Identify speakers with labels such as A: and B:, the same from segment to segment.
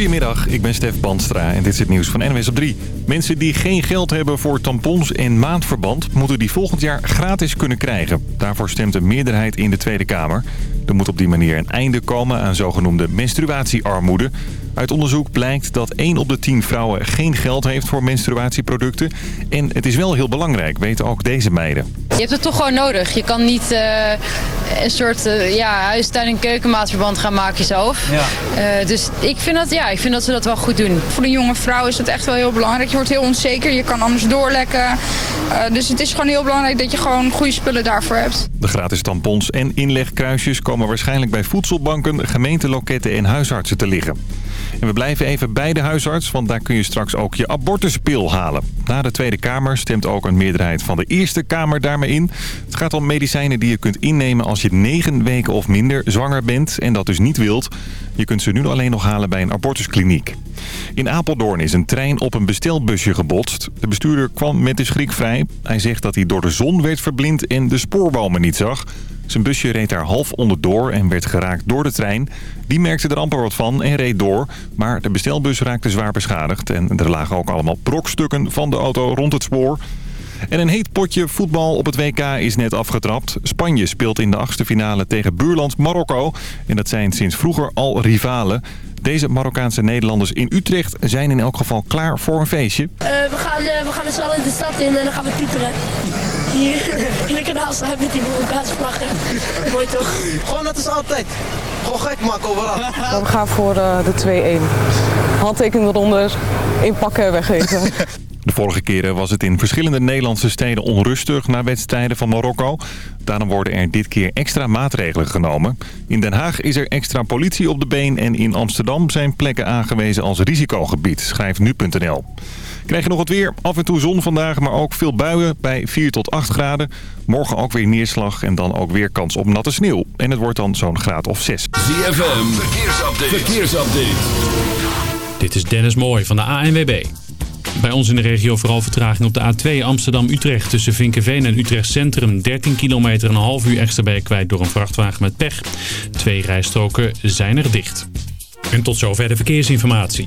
A: Goedemiddag, ik ben Stef Bandstra en dit is het nieuws van NWS op 3. Mensen die geen geld hebben voor tampons en maandverband... moeten die volgend jaar gratis kunnen krijgen. Daarvoor stemt een meerderheid in de Tweede Kamer. Er moet op die manier een einde komen aan zogenoemde menstruatiearmoede. Uit onderzoek blijkt dat 1 op de 10 vrouwen geen geld heeft voor menstruatieproducten. En het is wel heel belangrijk, weten ook deze meiden.
B: Je hebt het toch gewoon nodig. Je kan niet uh, een soort uh, ja, huistuin- en keukenmaatverband gaan maken zelf. Ja. Uh, dus ik vind, dat, ja, ik vind dat ze dat wel goed doen.
C: Voor de jonge vrouw is het echt wel heel belangrijk. Je wordt heel onzeker, je kan anders doorlekken. dus het is gewoon heel belangrijk dat je gewoon goede spullen daarvoor hebt.
A: De gratis tampons en inlegkruisjes komen waarschijnlijk bij voedselbanken, gemeenteloketten en huisartsen te liggen. En we blijven even bij de huisarts, want daar kun je straks ook je abortuspil halen. Na de Tweede Kamer stemt ook een meerderheid van de Eerste Kamer daarmee in. Het gaat om medicijnen die je kunt innemen als je negen weken of minder zwanger bent en dat dus niet wilt. Je kunt ze nu alleen nog halen bij een abortuskliniek. In Apeldoorn is een trein op een bestelbusje gebotst. De bestuurder kwam met de schrik vrij. Hij zegt dat hij door de zon werd verblind en de spoorbomen niet zag. Zijn busje reed daar half onderdoor en werd geraakt door de trein. Die merkte er amper wat van en reed door. Maar de bestelbus raakte zwaar beschadigd. En er lagen ook allemaal brokstukken van de auto rond het spoor. En een heet potje voetbal op het WK is net afgetrapt. Spanje speelt in de achtste finale tegen buurland Marokko. En dat zijn sinds vroeger al rivalen. Deze Marokkaanse Nederlanders in Utrecht zijn in elk geval klaar voor een feestje.
D: Uh, we gaan, uh, we gaan dus in de stad in en dan gaan we tuteren. Hier in de kanaal staan met die Marokkaanse vlaggen. Mooi toch?
E: Gewoon net als altijd. Gewoon gek maken overal.
F: we gaan voor uh, de 2-1. Handtekening eronder, inpakken en weggeven.
A: De vorige keren was het in verschillende Nederlandse steden onrustig na wedstrijden van Marokko. Daarom worden er dit keer extra maatregelen genomen. In Den Haag is er extra politie op de been en in Amsterdam zijn plekken aangewezen als risicogebied, schrijft nu.nl. Krijg je nog het weer, af en toe zon vandaag, maar ook veel buien bij 4 tot 8 graden. Morgen ook weer neerslag en dan ook weer kans op natte sneeuw. En het wordt dan zo'n graad of 6.
G: ZFM, verkeersupdate. verkeersupdate.
H: Dit is Dennis Mooij van de ANWB. Bij ons in de regio vooral vertraging op de A2 Amsterdam-Utrecht. Tussen Vinkenveen en Utrecht Centrum. 13 kilometer en een half uur extra bij kwijt door een vrachtwagen met pech. Twee rijstroken zijn er dicht. En tot zover de verkeersinformatie.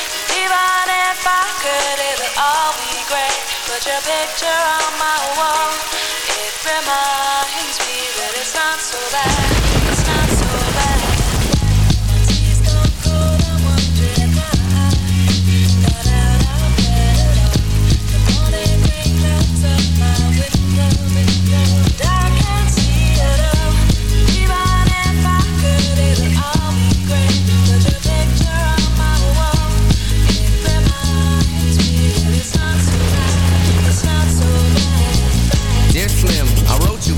I: Even if I could, it would all be great. Put your picture on my wall. It reminds me that it's not so bad. It's not so bad.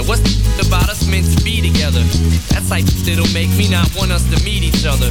J: And what's the about us meant to be together? That's like that'll make me not want us to meet each other.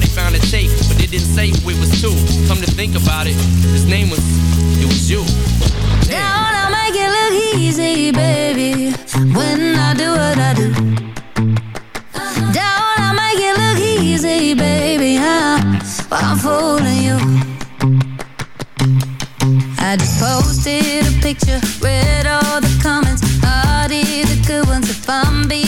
J: they found a tape, but it didn't say who it was to. Come to think about it, his name was, it was you.
K: Don't I make it look easy, baby, when I do what I do. I make it look easy, baby, I'm fooling you. I just posted a picture, read all the comments, all the good ones. If I'm being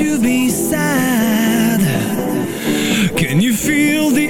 L: to be sad. Can you feel
M: the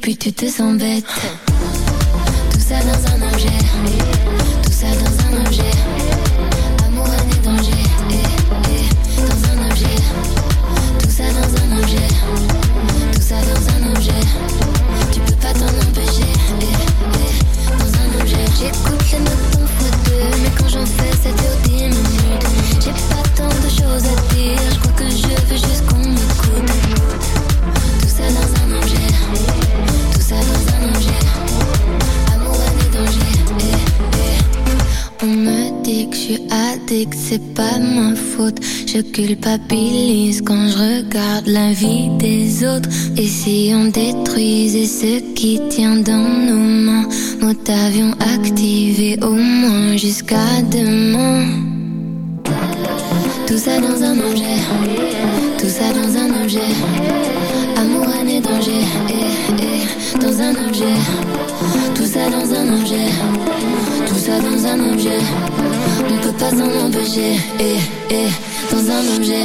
M: puis tu te sens bête. Tout ça dans un objet, Je culpabilise quand je regarde la vie des autres. Et si on détruisait ce qui tient dans nos mains, nous t'avions activé au moins jusqu'à demain. Tout ça dans un objet, tout ça dans un objet. Amour, année, danger, eh, eh, dans un objet. Tout ça dans un objet, tout ça dans un objet. Pas s'en empêcher, eh, eh, dans un objet.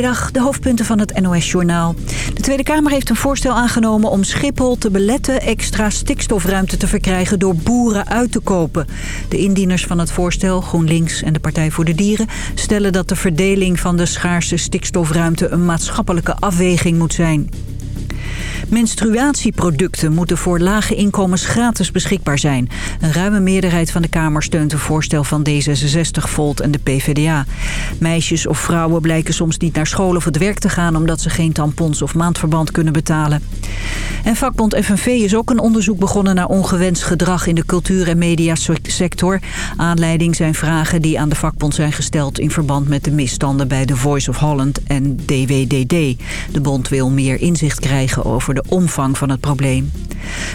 G: De
N: hoofdpunten van het NOS-journaal. De Tweede Kamer heeft een voorstel aangenomen om Schiphol te beletten extra stikstofruimte te verkrijgen door boeren uit te kopen. De indieners van het voorstel, GroenLinks en de Partij voor de Dieren, stellen dat de verdeling van de schaarse stikstofruimte een maatschappelijke afweging moet zijn. Menstruatieproducten moeten voor lage inkomens gratis beschikbaar zijn. Een ruime meerderheid van de Kamer steunt een voorstel van D66, Volt en de PvdA. Meisjes of vrouwen blijken soms niet naar school of het werk te gaan... omdat ze geen tampons of maandverband kunnen betalen. En vakbond FNV is ook een onderzoek begonnen naar ongewenst gedrag... in de cultuur- en mediasector. Aanleiding zijn vragen die aan de vakbond zijn gesteld... in verband met de misstanden bij The Voice of Holland en DWDD. De bond wil meer inzicht krijgen over de de omvang van het probleem.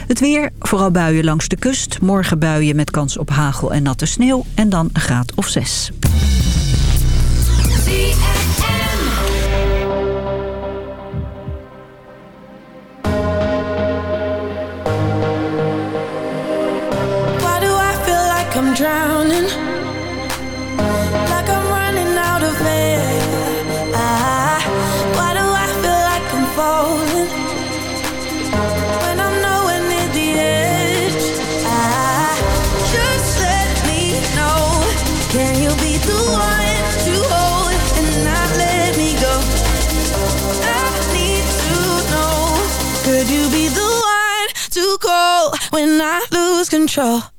N: Het weer, vooral buien langs de kust. Morgen buien met kans op hagel en natte sneeuw. En dan een graad of zes.
L: drowning not lose control.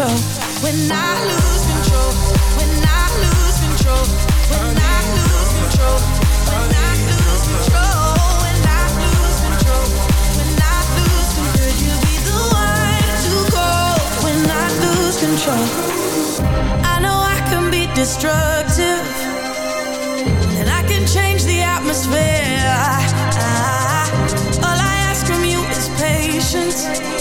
L: control. When I lose control when I lose control when I lose control when I lose control when I lose control when I lose control could you be the one to go when I lose control I know I can be destructive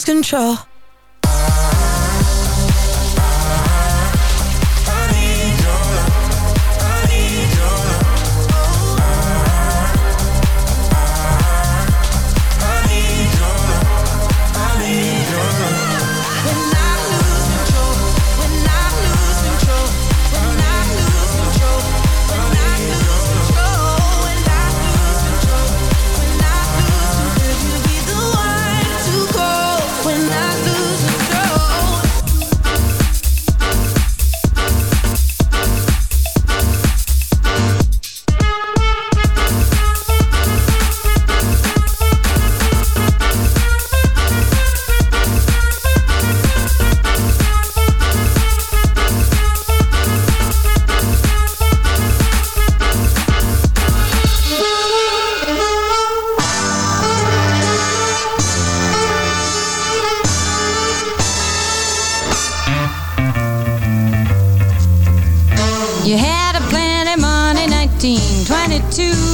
L: lose control.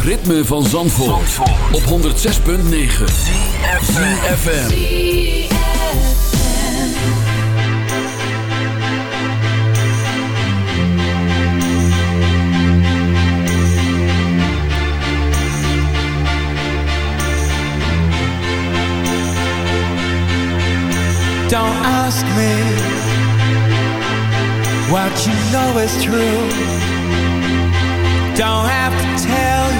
G: Ritme van Zandvoort, op 106.9 FM.
O: Don't ask me what you know is true. Don't have to tell you